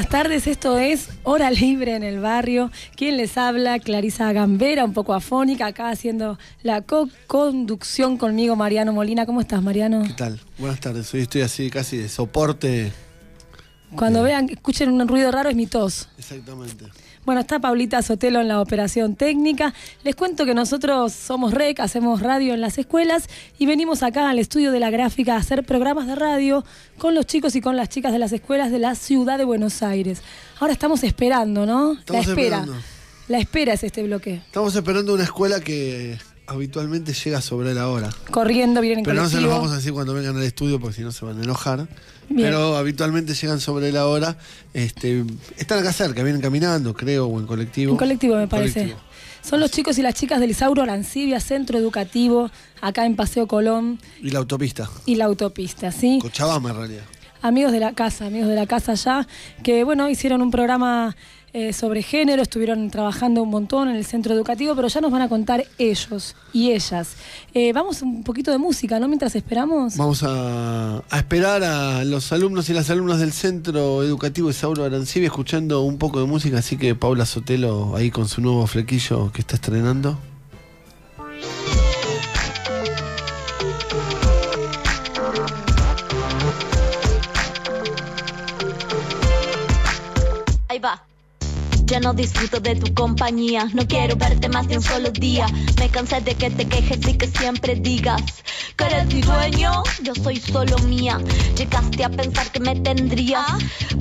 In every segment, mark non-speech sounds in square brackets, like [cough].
Buenas tardes, esto es Hora Libre en el Barrio. ¿Quién les habla? Clarisa Gambera, un poco afónica, acá haciendo la co-conducción conmigo, Mariano Molina. ¿Cómo estás, Mariano? ¿Qué tal? Buenas tardes, estoy así casi de soporte. Cuando vean, escuchen un ruido raro, es mi tos. Exactamente. Bueno, está Paulita Sotelo en la operación técnica. Les cuento que nosotros somos REC, hacemos radio en las escuelas y venimos acá al estudio de la gráfica a hacer programas de radio con los chicos y con las chicas de las escuelas de la ciudad de Buenos Aires. Ahora estamos esperando, ¿no? Estamos la espera. esperando. La espera es este bloque. Estamos esperando una escuela que habitualmente llega sobre la hora. Corriendo, vienen en Pero no se los vamos a decir cuando vengan al estudio porque si no se van a enojar. Bien. Pero habitualmente llegan sobre la hora. Este, están acá cerca, vienen caminando, creo, o en colectivo. En colectivo, me parece. Colectivo. Son los chicos y las chicas del Isauro Arancibia, Centro Educativo, acá en Paseo Colón Y la autopista. y la autopista, ¿sí? Cochabamba en realidad. amigos de la casa, amigos de la casa ya, que bueno, hicieron un programa eh, sobre género, estuvieron trabajando un montón en el centro educativo, pero ya nos van a contar ellos y ellas. Eh, vamos un poquito de música, ¿no? Mientras esperamos. Vamos a, esperar a los alumnos y las alumnas del Centro Educativo Isauro Arancibia escuchando un poco de música, así que Paula Sotelo ahí con su nuevo flequillo que está estrenando. Ya no disfruto de tu compañía, no quiero verte más de un solo día. Me cansé de que te quejes y que siempre digas que eres mi dueño, yo soy solo mía. Llegaste a pensar que me tendrías,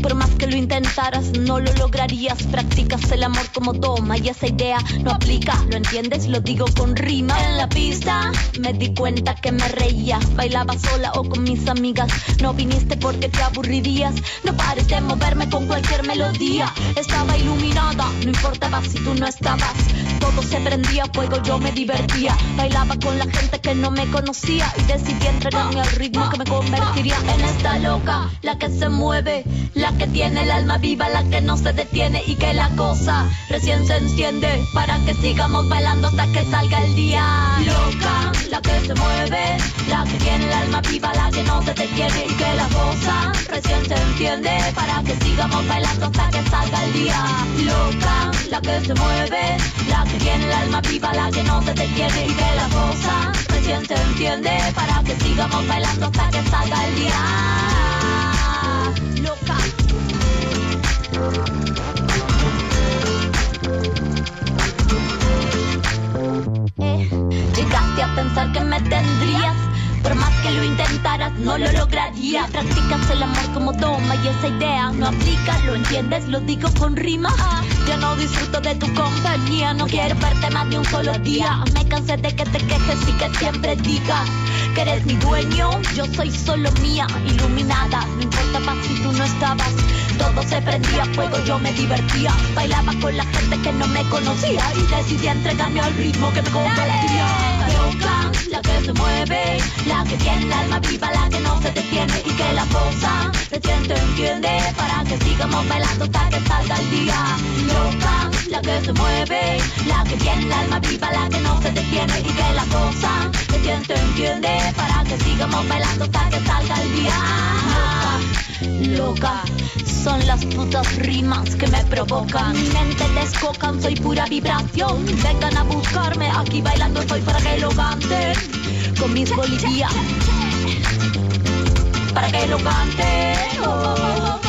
por más que lo intentaras, no lo lograrías. Practicas el amor como toma y esa idea no aplica. ¿Lo entiendes? Lo digo con rima. En la pista me di cuenta que me reía, bailaba sola o con mis amigas. No viniste porque te aburrirías, no pares de moverme con cualquier melodía. Estaba iluminada, no importaba si tú no estabas. Todo se prendía fuego, yo me divertía. Bailaba con la gente que no me conocía y decidí entregarme al ritmo que me convertiría en esta loca, la que se mueve, la que tiene el alma viva, la que no se detiene y que la cosa recién se enciende para que sigamos bailando hasta que salga el día. Loca, la que se mueve, la que tiene el alma viva, la que no se detiene y que la cosa recién se enciende para que sigamos bailando hasta que salga el día. Loca, la que se mueve, la que tiene el alma viva, la que no se detiene y que la cosa recién se enciende para que sigamos bailando hasta que salga el día. Loca. Eh, Llegaste a pensar que me tendrías. Más lo intentaras, no lo lograría. Practicas el amor como toma y esa idea no aplica. ¿Lo entiendes? Lo digo con rima. Ya no disfruto de tu compañía. No quiero verte más de un solo día. Me cansé de que te quejes y que siempre digas que eres mi dueño. Yo soy solo mía, iluminada. No importaba si tú no estabas. Todo se prendía fuego, yo me divertía. Bailaba con la gente que no me conocía. Y decidí entregarme al ritmo que me convertía. Loca, la que se mueve, la que tiene el alma viva, la que no se detiene. Y que la cosa se entiende. Para que sigamos bailando hasta que salga el día. Loca, la que se mueve, la que tiene el alma viva, la que no se detiene. Y que la cosa se entiende. Para que sigamos bailando hasta que salga el día. Loca, son las putas rimas que me provocan. Mi mente descocan, soy pura vibración. Vengan a buscarme, aquí bailando estoy para que lo canten. Con mis bolivianos, para que lo cante.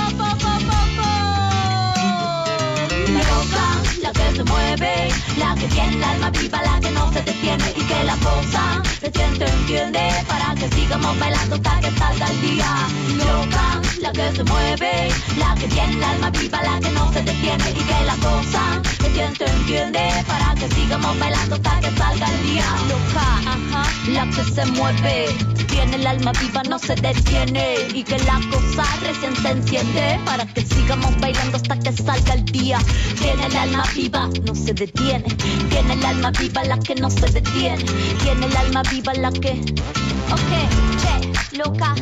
La que se mueve, la que tiene el alma viva, la que no se detiene y que la cosa se siente, entiende, para que sigamos bailando hasta que salga el día. Loca, la que se mueve, la que tiene el alma viva, la que no se detiene y que la cosa se siente, entiende, para que sigamos bailando hasta que salga el día. Loca, ajá, la que se mueve, tiene el alma viva, no se detiene y que la cosa recién se enciende para que sigamos bailando hasta que salga el día. Tiene el alma viva, no se detiene. Tiene el alma viva la que no se detiene. Tiene el alma viva la que. Ok, che, loca.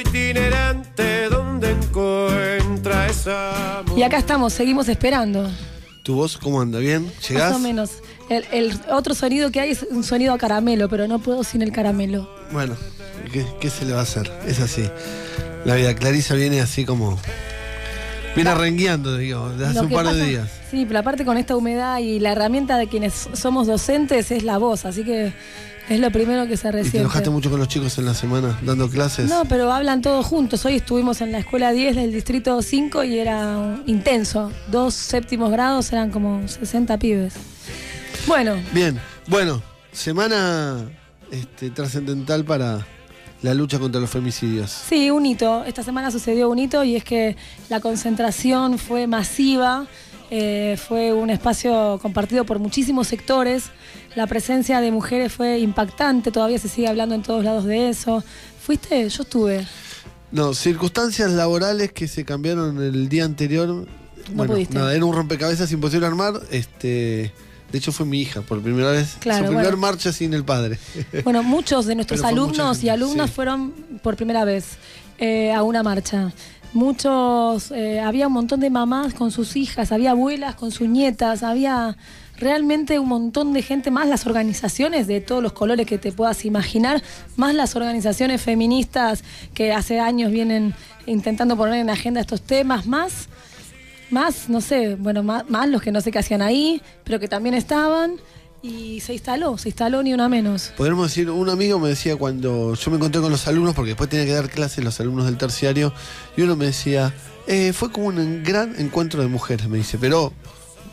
Itinerante donde encuentra esa Y acá estamos, seguimos esperando. ¿Tu voz cómo anda? ¿Bien? ¿Llegás? Más o menos. El, el otro sonido que hay es un sonido a caramelo, pero no puedo sin el caramelo. Bueno, ¿qué, qué se le va a hacer? Es así. La vida Clarisa viene así como. Viene rengueando, digo, desde hace un par de días. Sí, pero aparte con esta humedad y la herramienta de quienes somos docentes es la voz, así que es lo primero que se ¿Y te enojaste mucho con los chicos en la semana dando clases? No, pero hablan todos juntos. Hoy estuvimos en la escuela 10 del distrito 5 y era intenso. Dos séptimos grados eran como 60 pibes. Bueno, Bien, bueno, semana este, trascendental para la lucha contra los femicidios. sí, un hito. Esta semana sucedió un hito y es que la concentración fue masiva. eh, fue un espacio compartido por muchísimos sectores. La presencia de mujeres fue impactante. Todavía se sigue hablando en todos lados de eso. ¿Fuiste? Yo estuve. No, circunstancias laborales que se cambiaron el día anterior. bueno, pudiste. nada, era un rompecabezas imposible armar. Este, de hecho fue mi hija por primera vez. Claro, Su primer bueno. marcha sin el padre. [laughs] Bueno, muchos de nuestros alumnos y alumnas sí. fueron por primera vez eh, a una marcha. Muchos, eh, había un montón de mamás con sus hijas, había abuelas con sus nietas, había realmente un montón de gente, más las organizaciones de todos los colores que te puedas imaginar, más las organizaciones feministas que hace años vienen intentando poner en agenda estos temas, más más, no sé, bueno, más, más los que no sé qué hacían ahí, pero que también estaban y se instaló, se instaló ni una menos. Podemos decir, un amigo me decía cuando yo me encontré con los alumnos, porque después tenía que dar clases los alumnos del terciario, y uno me decía, "Eh, fue como un gran encuentro de mujeres, me dice, pero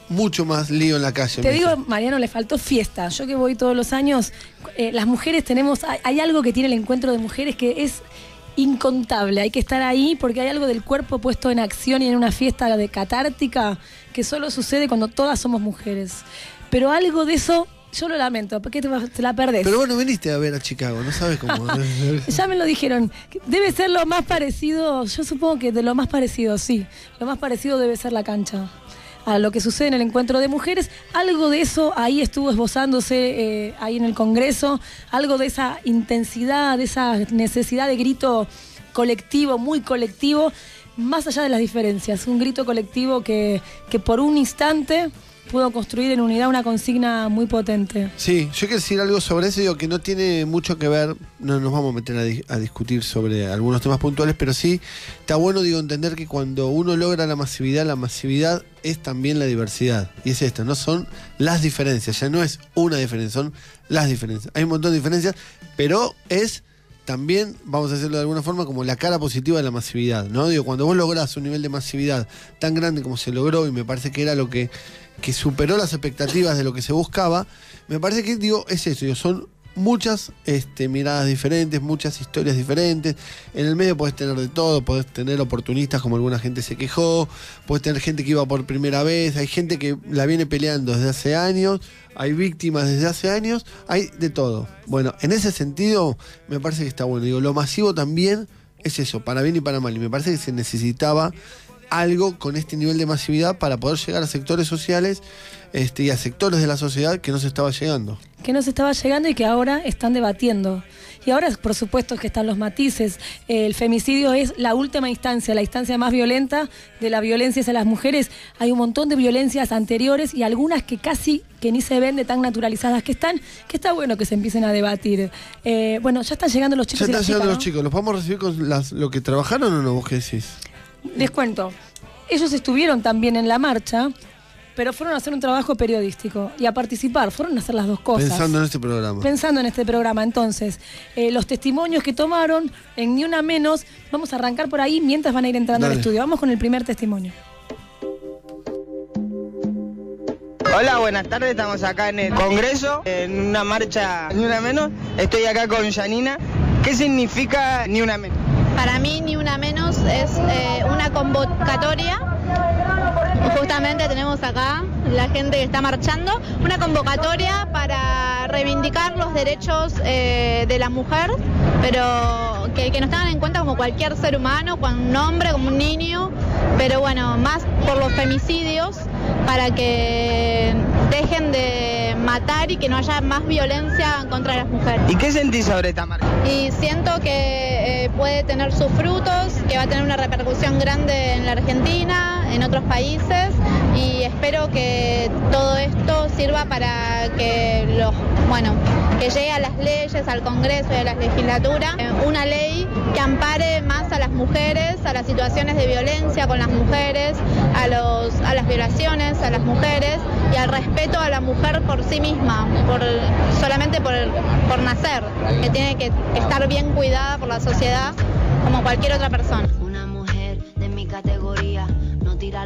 mucho más lío en la calle. Te digo. Mariano, le faltó fiesta. Yo que voy todos los años, eh, las mujeres tenemos, hay, hay algo que tiene el encuentro de mujeres que es incontable. Hay que estar ahí porque hay algo del cuerpo puesto en acción y en una fiesta de catártica que solo sucede cuando todas somos mujeres. Pero algo de eso, yo lo lamento, porque te, te la perdés. Pero bueno, viniste a ver a Chicago, no sabes cómo. [laughs] Ya me lo dijeron. Debe ser lo más parecido, yo supongo que de lo más parecido, sí. Lo más parecido debe ser la cancha. A lo que sucede en el encuentro de mujeres, algo de eso ahí estuvo esbozándose eh, ahí en el Congreso, algo de esa intensidad, de esa necesidad de grito colectivo, muy colectivo, más allá de las diferencias. Un grito colectivo que, que por un instante pudo construir en unidad una consigna muy potente. Sí, yo quiero decir algo sobre eso, digo que no tiene mucho que ver, no nos vamos a meter a, a discutir sobre algunos temas puntuales, pero sí está bueno, digo, entender que cuando uno logra la masividad, la masividad es también la diversidad. Y es esto, no son las diferencias, ya no es una diferencia, son las diferencias. Hay un montón de diferencias, pero es también, vamos a decirlo de alguna forma, como la cara positiva de la masividad, ¿no? Digo, cuando vos lográs un nivel de masividad tan grande como se logró, y me parece que era lo que, que superó las expectativas de lo que se buscaba, me parece que, digo, es eso, son muchas este, miradas diferentes, muchas historias diferentes. En el medio podés tener de todo, podés tener oportunistas como alguna gente se quejó, podés tener gente que iba por primera vez, hay gente que la viene peleando desde hace años, hay víctimas desde hace años, hay de todo. Bueno, en ese sentido me parece que está bueno. Lo masivo también es eso, para bien y para mal. Y me parece que se necesitaba algo con este nivel de masividad para poder llegar a sectores sociales este, y a sectores de la sociedad que no se estaba llegando. que no se estaba llegando y que ahora están debatiendo. Y ahora, por supuesto, que están los matices. El femicidio es la última instancia, la instancia más violenta de la violencia hacia las mujeres. Hay un montón de violencias anteriores y algunas que casi que ni se ven de tan naturalizadas que están, que está bueno que se empiecen a debatir. Eh, bueno, ya están llegando los Ya chicos y están llegando los ¿no? chicos, ¿los podemos recibir con las- lo que trabajaron o no? ¿Vos qué decís? Les cuento, ellos estuvieron también en la marcha, pero fueron a hacer un trabajo periodístico y a participar, fueron a hacer las dos cosas. Pensando en este programa. Pensando en este programa, entonces, eh, los testimonios que tomaron en Ni Una Menos, vamos a arrancar por ahí mientras van a ir entrando al estudio. Vamos con el primer testimonio. Hola, buenas tardes. Estamos acá en el Congreso, en una marcha Ni Una Menos. Estoy acá con Janina. ¿Qué significa Ni Una Menos? Para mí ni una menos es eh, una convocatoria. Justamente tenemos acá la gente que está marchando, una convocatoria para reivindicar los derechos eh, de la mujer, pero que, que nos tengan en cuenta como cualquier ser humano, como un hombre, como un niño, pero bueno, más por los femicidios, para que dejen de matar y que no haya más violencia contra las mujeres. ¿Y qué sentís sobre esta marcha? y siento que eh, puede tener sus frutos, que va a tener una repercusión grande en la Argentina, en otros países y espero que todo esto sirva para que los, bueno, que llegue a las leyes, al Congreso y a la legislatura eh, una ley que ampare más a las mujeres, a las situaciones de violencia con las mujeres, a los a las violaciones a las mujeres y al respeto a la mujer por sí misma, por solamente por, por nacer, que tiene que estar bien cuidada por la sociedad como cualquier otra persona. Una mujer de mi categoría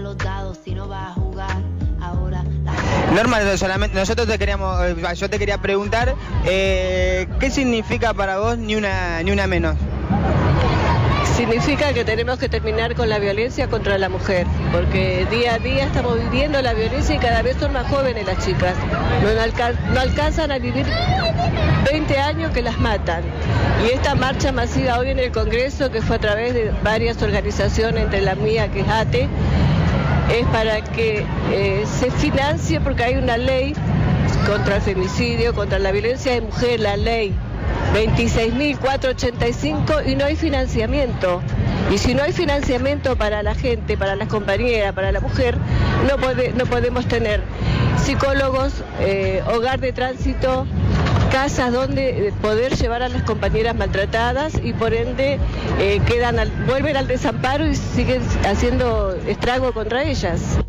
los dados si no va a jugar. Ahora la Norma, solamente nosotros te queríamos, eh, yo te quería preguntar, eh, ¿qué significa para vos Ni Una, ni una Menos? Significa que tenemos que terminar con la violencia contra la mujer, porque día a día estamos viviendo la violencia y cada vez son más jóvenes las chicas. No, alca- no alcanzan a vivir 20 años que las matan. Y esta marcha masiva hoy en el Congreso, que fue a través de varias organizaciones, entre la mía que es ATE, es para que eh, se financie porque hay una ley contra el femicidio, contra la violencia de mujer, la ley 26.485 y no hay financiamiento. Y si no hay financiamiento para la gente, para las compañeras, para la mujer, no, puede, no podemos tener psicólogos, eh, hogar de tránsito, casas donde eh, poder llevar a las compañeras maltratadas y por ende eh, quedan al- vuelven al desamparo y siguen haciendo estrago contra ellas.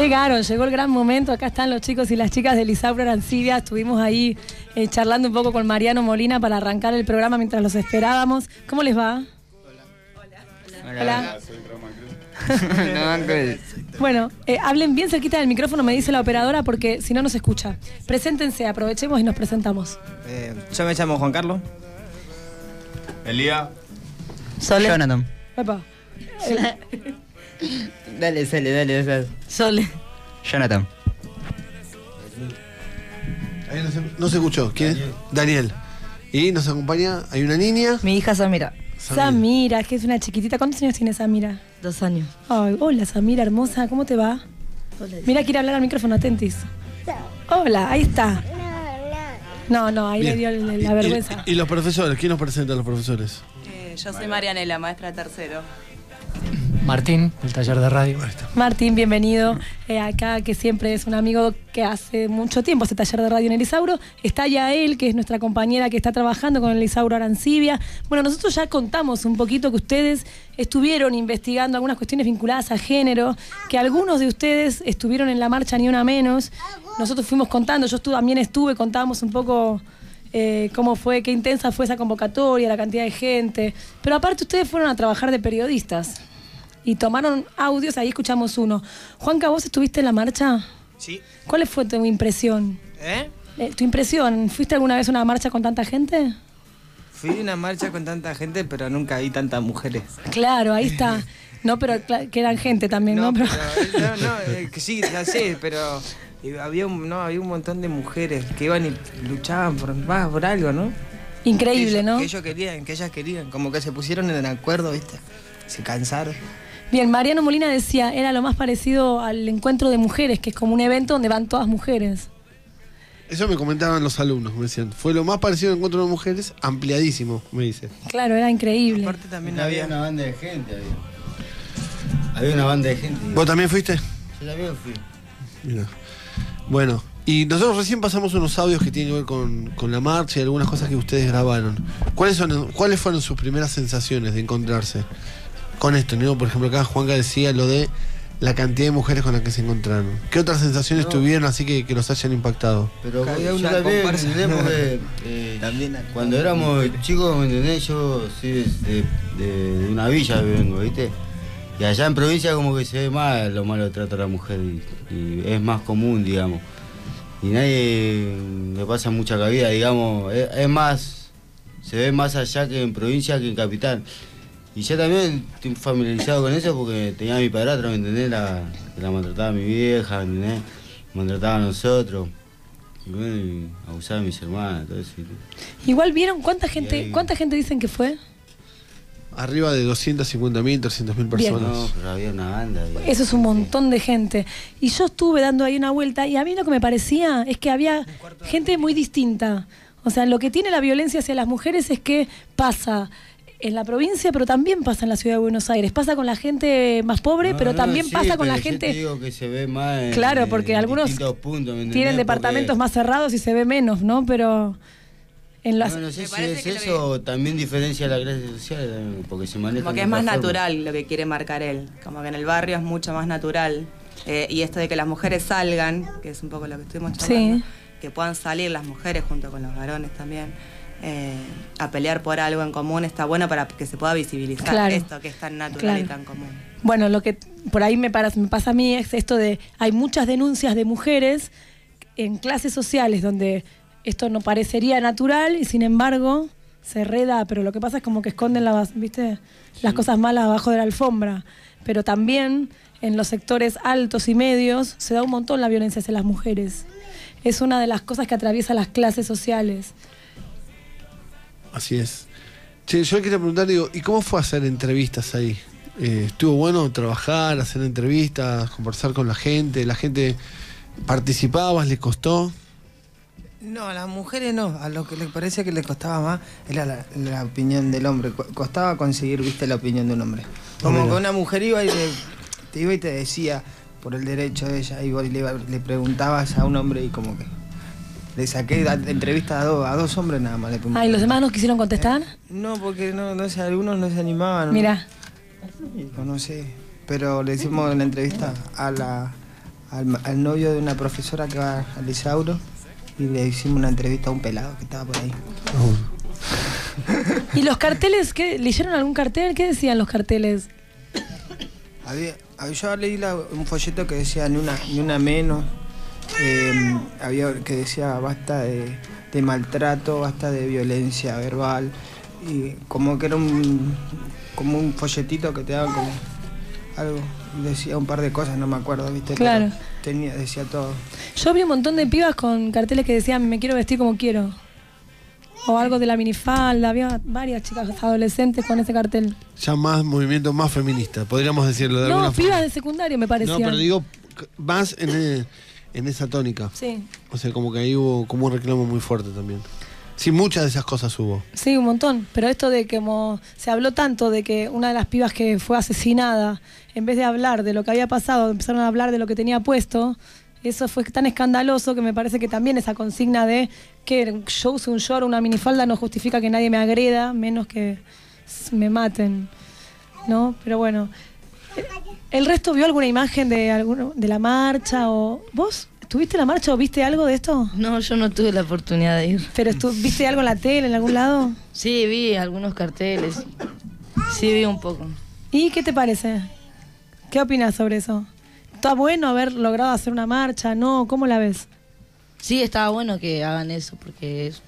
Llegaron, llegó el gran momento. Acá están los chicos y las chicas de Lisaura Arancibia. Estuvimos ahí eh, charlando un poco con Mariano Molina para arrancar el programa mientras los esperábamos. ¿Cómo les va? Hola. Bueno, eh, hablen bien cerquita del micrófono, me dice la operadora, porque si no nos escucha. Preséntense, aprovechemos y nos presentamos. Eh, yo me llamo Juan Carlos. Elía. Sole. Jonathan. Epa. Dale, sale, dale, dale. Sole. Jonathan. Ahí no se, no se escuchó. ¿Quién? Daniel. Y nos acompaña, hay una niña. Mi hija Samira. Samira, que es una chiquitita. ¿Cuántos años tiene Samira? Dos años. Ay, hola Samira, hermosa, ¿cómo te va? Mira, quiere hablar al micrófono, atentis. Hola, ahí está. No, no, ahí le dio la, Y- la y- vergüenza. Y, los profesores? ¿Quién nos presenta a los profesores? Eh, yo soy Marianela, maestra de tercero. Martín, el taller de radio. Martín, bienvenido eh, acá, que siempre es un amigo que hace mucho tiempo hace taller de radio en Elisauro. Está ya él, que es nuestra compañera que está trabajando con Elisauro Arancibia. Bueno, nosotros ya contamos un poquito que ustedes estuvieron investigando algunas cuestiones vinculadas a género, que algunos de ustedes estuvieron en la marcha Ni Una Menos. Nosotros fuimos contando, yo estu- también estuve, contábamos un poco eh, cómo fue, qué intensa fue esa convocatoria, la cantidad de gente. Pero aparte ustedes fueron a trabajar de periodistas y tomaron audios, ahí escuchamos uno. Juanca, ¿vos estuviste en la marcha? Sí. ¿Cuál fue tu impresión? ¿Eh? Eh, ¿Tu impresión? ¿Fuiste alguna vez a una marcha con tanta gente? Fui a una marcha con tanta gente, pero nunca vi tantas mujeres. Claro, ahí está. [laughs] No, pero que eran gente también, ¿no? Pero- No, no, eh, que sí, ya sé, pero eh, había un, no, había un montón de mujeres que iban y luchaban por, por algo, ¿no? Increíble, que ellos- ¿no? Que ellos querían, que ellas querían, como que se pusieron en acuerdo, ¿viste? Se cansaron. Bien, Mariano Molina decía, era lo más parecido al encuentro de mujeres, que es como un evento donde van todas mujeres. Eso me comentaban los alumnos, me decían. Fue lo más parecido al encuentro de mujeres, ampliadísimo, me dice. Claro, era increíble. Aparte también había una banda de gente. Había, había una banda de gente. ¿Vos también fuiste? Yo también fui. Mira. Bueno, y nosotros recién pasamos unos audios que tienen que ver con, con la marcha y algunas cosas que ustedes grabaron. ¿Cuáles, son, ¿Cuáles fueron sus primeras sensaciones de encontrarse con esto? ¿no? Por ejemplo, acá Juanca decía lo de la cantidad de mujeres con las que se encontraron. ¿Qué otras sensaciones No. tuvieron así que, que los hayan impactado? Pero Que había yo una. ¿entendés? Porque eh, También cuando éramos chicos, ¿me entendés? Yo soy de, de- de una villa que vengo, ¿viste? Y allá en provincia como que se ve más lo malo trato a la mujer y, y es más común, digamos. Y nadie le pasa mucha cabida, digamos. Es, es más, se ve más allá que en provincia que en capital. Y yo también estoy familiarizado con eso porque tenía a mi padrastro, ¿me entendés? La, que la maltrataba mi vieja, ¿me entendés? Maltrataba a nosotros. Y bueno, y abusaba de mis hermanas, todo eso. Igual vieron cuánta gente, ahí- cuánta gente dicen que fue. Arriba de 250.000, 300.000 Bien. personas. No, pero había una banda. digamos. Eso es un montón de gente. Y yo estuve dando ahí una vuelta y a mí lo que me parecía es que había gente muy distinta. O sea, lo que tiene la violencia hacia las mujeres es que pasa en la provincia, pero también pasa en la ciudad de Buenos Aires. Pasa con la gente más pobre, No, pero no, también sí, pasa con la pero yo gente... te digo que se ve más en- Claro, porque en algunos puntos. Tienen Porque- departamentos más cerrados y se ve menos, ¿no? Pero en las... No, no sé si es eso o también diferencia la clase social, porque se maneja Como que es más forma. natural lo que quiere marcar él. Como que en el barrio es mucho más natural. Eh, y esto de que las mujeres salgan, que es un poco lo que estuvimos charlando, Sí. que puedan salir las mujeres junto con los varones también, eh, a pelear por algo en común, está bueno para que se pueda visibilizar Claro. esto que es tan natural y Claro. tan común. Bueno, lo que por ahí me, para- me pasa a mí es esto de, hay muchas denuncias de mujeres en clases sociales donde esto no parecería natural y sin embargo se reda, pero lo que pasa es como que esconden las, ¿viste? las cosas malas abajo de la alfombra. Pero también en los sectores altos y medios se da un montón la violencia hacia las mujeres. Es una de las cosas que atraviesa las clases sociales. Así es. Che, yo quería preguntar, digo, ¿y cómo fue hacer entrevistas ahí? Eh, ¿Estuvo bueno trabajar, hacer entrevistas, conversar con la gente? ¿La gente participaba? ¿Les costó? No, a las mujeres no. A lo que les parece que les costaba más era la, la opinión del hombre. Co- Costaba conseguir, viste, la opinión de un hombre. Como que una mujer iba y te iba y te decía por el derecho de ella. Y vos le preguntabas a un hombre y como que le saqué entrevistas a, dos a dos hombres nada más. Ah, ¿y los demás no quisieron contestar? No, porque no, no sé, algunos no se animaban. Mira. No, no sé. Pero le hicimos una entrevista a la, al, al novio de una profesora que va al Isauro y le hicimos una entrevista a un pelado que estaba por ahí. [laughs] ¿Y los carteles? ¿qué? ¿Leyeron algún cartel? ¿Qué decían los carteles? Había, había- yo leí la- un folleto que decía ni una, ni una menos. Eh, había que decía basta de, de maltrato, basta de violencia verbal. Y como que era un, como un folletito que te daban como algo. Decía un par de cosas, no me acuerdo, ¿viste? Pero Claro. Tenía, decía todo. Yo vi un montón de pibas con carteles que decían me quiero vestir como quiero. O algo de la minifalda. Había varias chicas adolescentes con ese cartel. Ya más movimiento más feminista, podríamos decirlo de alguna No, forma. pibas de secundario me parecían. No, pero digo más en, eh, en esa tónica. Sí, O sea, como que ahí hubo como un reclamo muy fuerte también. Sí, muchas de esas cosas hubo. sí, un montón. Pero esto de que como se habló tanto de que una de las pibas que fue asesinada, en vez de hablar de lo que había pasado, empezaron a hablar de lo que tenía puesto. Eso fue tan escandaloso que me parece que también esa consigna de que yo use un short o una minifalda no justifica que nadie me agreda, menos que me maten. ¿No? Pero bueno. ¿El resto vio alguna imagen de alguno, de la marcha o vos ¿Tuviste la marcha o viste algo de esto? No, yo no tuve la oportunidad de ir. ¿Pero viste algo en la tele, en algún lado? Sí, vi algunos carteles. Sí, vi un poco. ¿Y qué te parece? ¿Qué opinas sobre eso? ¿Está bueno haber logrado hacer una marcha? ¿No? ¿Cómo la ves? Sí, estaba bueno que hagan eso porque es-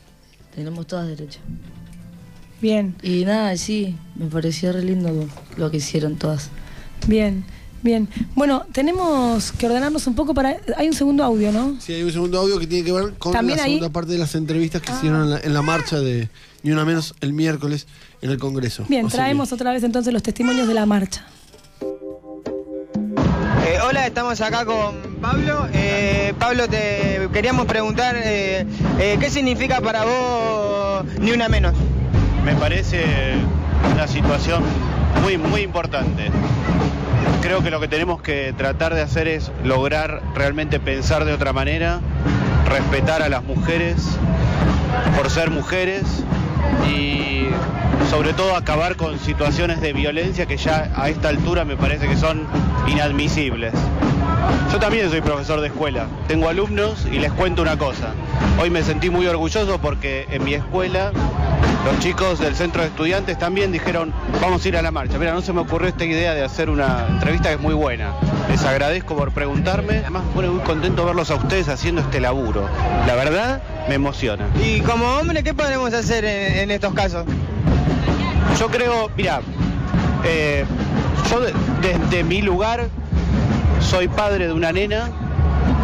tenemos todas derecho. Bien, Y nada, sí, me pareció re lindo lo que hicieron todas. Bien, bien. Bueno, tenemos que ordenarnos un poco para... Hay un segundo audio, ¿no? Sí, hay un segundo audio que tiene que ver con También la ahí- segunda parte de las entrevistas que hicieron en la, en la marcha de Ni Una Menos el miércoles en el Congreso. Bien, traemos otra vez entonces los testimonios de la marcha. Eh, hola, estamos acá con Pablo. Eh, Pablo, te queríamos preguntar eh, eh, qué significa para vos ni una menos. Me parece una situación muy, muy importante. Creo que lo que tenemos que tratar de hacer es lograr realmente pensar de otra manera, respetar a las mujeres por ser mujeres y sobre todo acabar con situaciones de violencia que ya a esta altura me parece que son inadmisibles. Yo también soy profesor de escuela, tengo alumnos y les cuento una cosa. Hoy me sentí muy orgulloso porque en mi escuela los chicos del centro de estudiantes también dijeron, vamos a ir a la marcha. Mira, no se me ocurrió esta idea de hacer una entrevista que es muy buena. Les agradezco por preguntarme. Además, me muy contento verlos a ustedes haciendo este laburo. La verdad, me emociona. Y como hombre, ¿qué podemos hacer en, en estos casos? Yo creo, mira, eh, yo de- desde mi lugar soy padre de una nena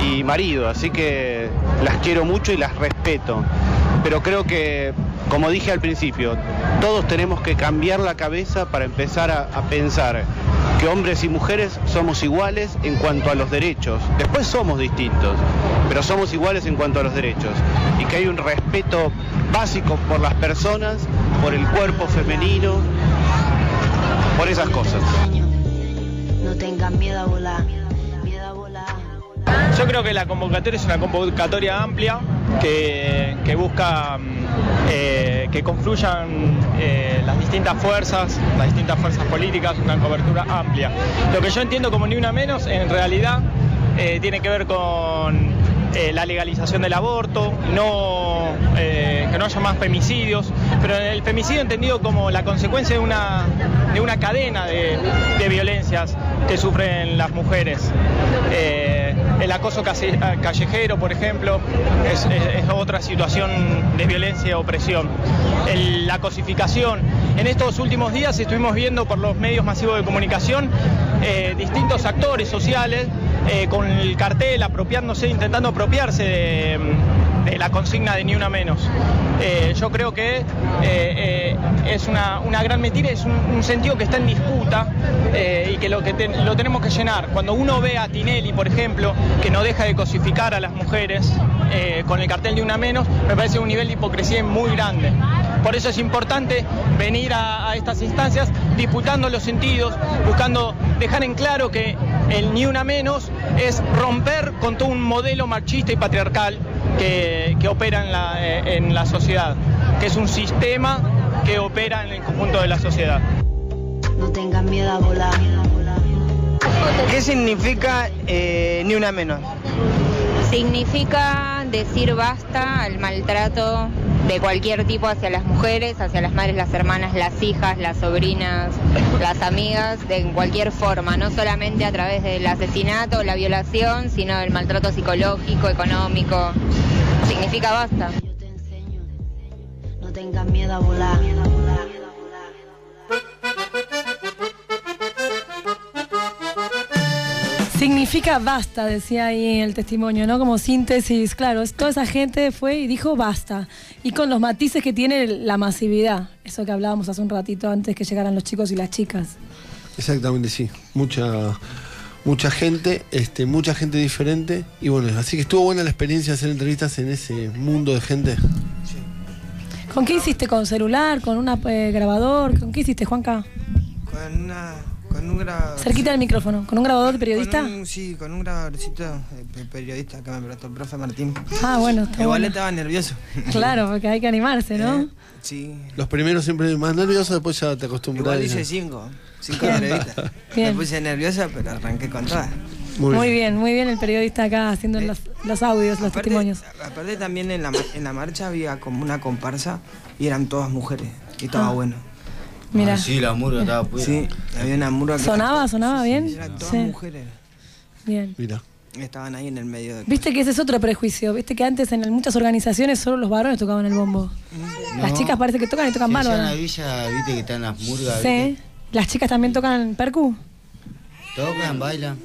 y marido, así que las quiero mucho y las respeto. Pero creo que, como dije al principio, todos tenemos que cambiar la cabeza para empezar a, a pensar que hombres y mujeres somos iguales en cuanto a los derechos. Después somos distintos, pero somos iguales en cuanto a los derechos. Y que hay un respeto básico por las personas, por el cuerpo femenino, por esas cosas. No tengan miedo a volar. Yo creo que la convocatoria es una convocatoria amplia que, que busca mm, eh, que confluyan eh, las distintas fuerzas, las distintas fuerzas políticas, una cobertura amplia. Lo que yo entiendo como ni una menos, en realidad eh, tiene que ver con la legalización del aborto, que no haya más femicidios, pero el femicidio entendido como la consecuencia de una, de una cadena de, violencias que sufren las mujeres. El acoso case- callejero, por ejemplo, es, otra situación de violencia y opresión. La cosificación. En estos últimos días estuvimos viendo por los medios masivos de comunicación eh, distintos actores sociales eh, con el cartel apropiándose, intentando apropiarse de, de la consigna de ni una menos. Eh, yo creo que eh, eh, es una, una gran mentira, es un, sentido que está en disputa eh, y que lo que lo tenemos que llenar. Cuando uno ve a Tinelli, por ejemplo, que no deja de cosificar a las mujeres eh, con el cartel de una menos, me parece un nivel de hipocresía muy grande. Por eso es importante venir a, a estas instancias disputando los sentidos, buscando dejar en claro que el ni una menos es romper con todo un modelo machista y patriarcal que, que opera en la, eh, en la sociedad, que es un sistema que opera en el conjunto de la sociedad. No tengan miedo a volar. ¿Qué significa eh, ni una menos? Significa decir basta al maltrato de cualquier tipo hacia las mujeres, hacia las madres, las hermanas, las hijas, las sobrinas, las amigas, de cualquier forma, no solamente a través del asesinato o la violación, sino del maltrato psicológico, económico. Significa basta. No tengan miedo a volar. Significa basta, decía ahí el testimonio, ¿no? Como síntesis, claro, es- toda esa gente fue y dijo basta. Y con los matices que tiene la masividad, eso que hablábamos hace un ratito antes que llegaran los chicos y las chicas. Exactamente, sí. Mucha, mucha gente, este, mucha gente diferente. Y bueno, así que estuvo buena la experiencia de hacer entrevistas en ese mundo de gente. ¿Con qué hiciste? ¿Con celular? ¿Con un grabador? ¿Con qué hiciste, Juanca? Con una. Con un grabador. Cerquita del micrófono. ¿Con un grabador de periodista? Con un- sí, con un grabadorcito de periodista que me prestó el profe Martín. Ah, bueno, está Igual bueno. estaba nervioso. Claro, porque hay que animarse, ¿no? Sí. Los primeros siempre más nerviosos, después ya te acostumbras. Igual hice cinco. [laughs] Cinco entrevistas. Me puse nerviosa, pero arranqué con todas. Muy bien. muy bien, el periodista acá haciendo los, los audios, los testimonios. Aparte también en la, en la marcha había como una comparsa y eran todas mujeres. Y estaba Ah. bueno. Mira. Ah, sí, la murga estaba. Sí, había una murga que ¿Sonaba? ¿Sonaba bien? eran todas Sí. mujeres. Bien. Mira. Estaban ahí en el medio de... Viste que ese es otro prejuicio. Viste que antes en muchas organizaciones solo los varones tocaban el bombo. Las chicas parece que tocan y tocan allá en la villa, viste que están las murgas. Sí. Las chicas también tocan percu. Tocan, bailan.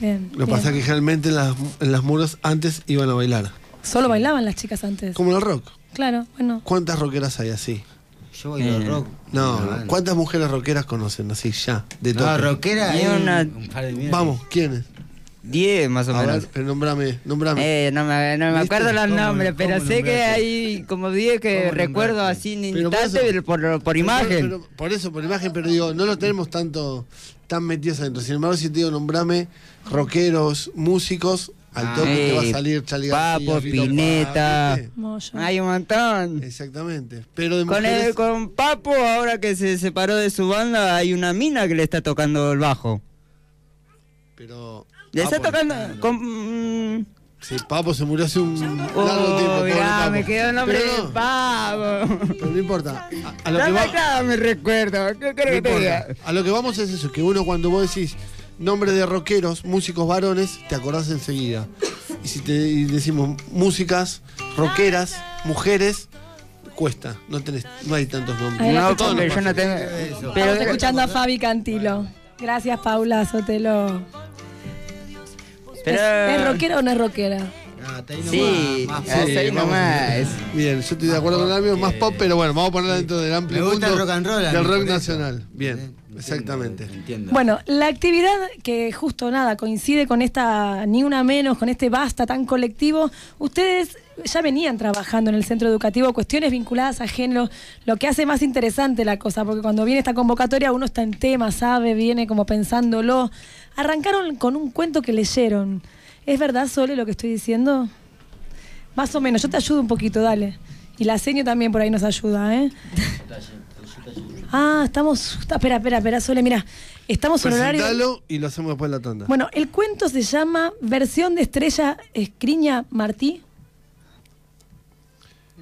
Bien. Lo que pasa es que generalmente en las, en las muros antes iban a bailar. Solo bailaban las chicas antes. Como en el rock. Claro, bueno. ¿Cuántas rockeras hay así? Yo bailo Eh, rock. No, No, ¿cuántas mujeres rockeras conocen así ya? De No, rockera Hay un, una- un par de. Vamos, ¿quiénes? 10 más o A menos. ver, pero nombrame, nombrame. Eh, no me, no me acuerdo los ¿Cómo- nombres, pero sé que hay como 10 que ¿Cómo recuerdo así en Pero por instante eso- por, por imagen. pero por eso, por imagen, pero digo, no lo tenemos tanto tan metidos adentro. Sin embargo, si te digo, nombrame rockeros, músicos, al Ah, toque te va a salir Charlie Papo. ¿viste? Hay un montón. Exactamente. Pero de Con, mujeres, el, con Papo, ahora que se separó de su banda, hay una mina que le está tocando el bajo. pero... Le está Papo, tocando con... mm, Sí, Papo se murió hace un largo Oh, tiempo. pobre mirá, me quedó el nombre Pero de no, Papo. pero no importa. A, a lo No que me va- acaba mi recuerdo. ¿Qué No querés que te importa. diga? A lo que vamos es eso, que uno cuando vos decís nombre de rockeros, músicos varones, te acordás enseguida. Y si te y decimos músicas, rockeras, mujeres, cuesta. No tenés, no hay tantos nombres. No, porque yo no tengo... Estamos Pero escuchando a Fabi Cantilo. Gracias, Paula Sotelo. Pero- ¿Es, ¿Es rockera o no es rockera? Ah, está ahí Sí, nomás, más hasta pop. ahí nomás. Bien, yo estoy de acuerdo con el amigo, más pop, pero bueno, vamos a ponerla dentro del amplio Me gusta mundo el rock and roll, del rock nacional. Bien, exactamente. Entiendo. Bueno, la actividad que justo nada coincide con esta ni una menos, con este basta tan colectivo, ustedes ya venían trabajando en el centro educativo cuestiones vinculadas a género, lo que hace más interesante la cosa, porque cuando viene esta convocatoria uno está en tema, sabe, viene como pensándolo. Arrancaron con un cuento que leyeron. ¿Es verdad, Sole, lo que estoy diciendo? Más o menos, yo te ayudo un poquito, dale. Y la seño también por ahí nos ayuda, ¿eh? Ah, estamos. Espera, espera, espera, Sole, mira. Estamos en horario. Y lo hacemos después de la tanda. Bueno, el cuento se llama Versión de Estrella Escriña Martí.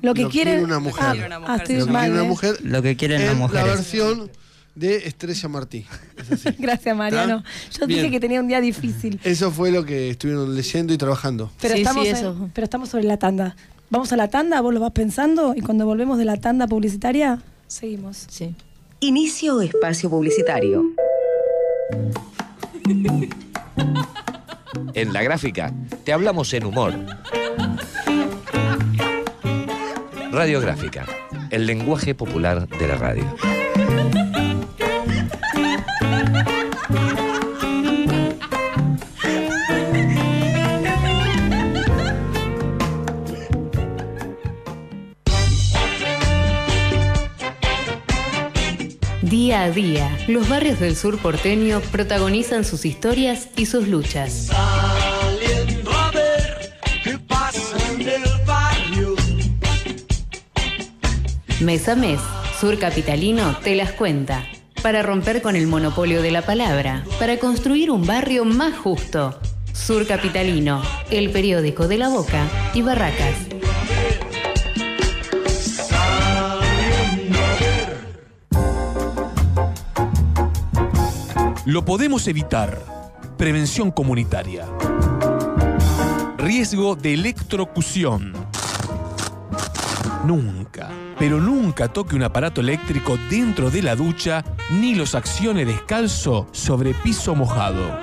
Lo que Lo quiere una mujer. Ah, ah, Lo que quiere una ¿eh? mujer Lo que quieren es las la versión de Estrella Martí. [laughs] Gracias, Mariano. Yo Bien. dije que tenía un día difícil. Eso fue lo que estuvieron leyendo y trabajando. Pero, Sí, estamos sí, en- pero estamos sobre la tanda. Vamos a la tanda, vos lo vas pensando y cuando volvemos de la tanda publicitaria, seguimos. Sí. Inicio espacio publicitario. En la gráfica te hablamos en humor. Radiográfica, el lenguaje popular de la radio. Día a día, los barrios del sur porteño protagonizan sus historias y sus luchas. Saliendo a ver qué pasa en el barrio. Mes a mes, Sur Capitalino te las cuenta. Para romper con el monopolio de la palabra, para construir un barrio más justo. Sur Capitalino, el periódico de la Boca y Barracas. Lo podemos evitar. Prevención comunitaria. Riesgo de electrocución. Nunca, pero nunca toque un aparato eléctrico dentro de la ducha ni los accione descalzo sobre piso mojado.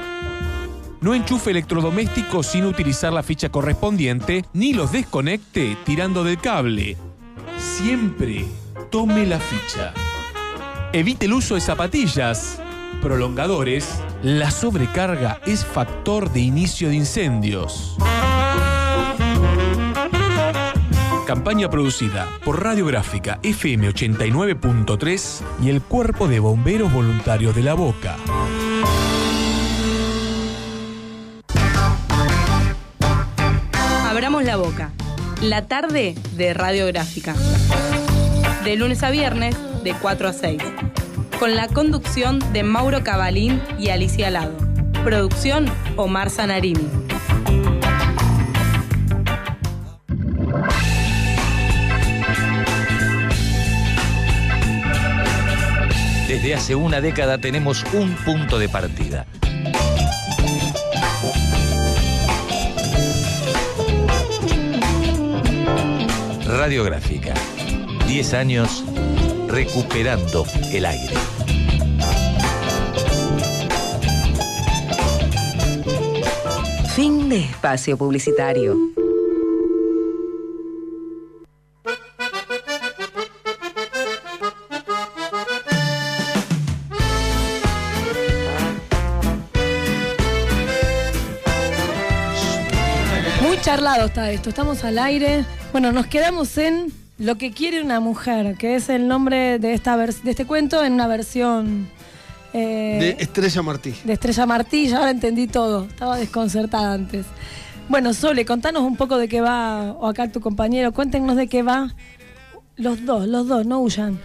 No enchufe electrodomésticos sin utilizar la ficha correspondiente ni los desconecte tirando del cable. Siempre tome la ficha. Evite el uso de zapatillas, prolongadores. La sobrecarga es factor de inicio de incendios. Campaña producida por Radiográfica FM 89.3 y el Cuerpo de Bomberos Voluntarios de la Boca. Abramos la boca. La tarde de radiográfica. De lunes a viernes, de 4 a 6. Con la conducción de Mauro Cabalín y Alicia Lado. Producción Omar Zanarini. Desde hace una década tenemos un punto de partida. Radiográfica. 10 años recuperando el aire. Fin de espacio publicitario. Charlado está esto, estamos al aire. Bueno, nos quedamos en Lo que quiere una mujer, que es el nombre de, esta de este cuento en una versión eh, De Estrella Martí. de Estrella Martí, ya ahora entendí todo, estaba desconcertada antes. Bueno, Sole, contanos un poco de qué va, o acá tu compañero, cuéntenos de qué va. Los dos, los dos, no huyan.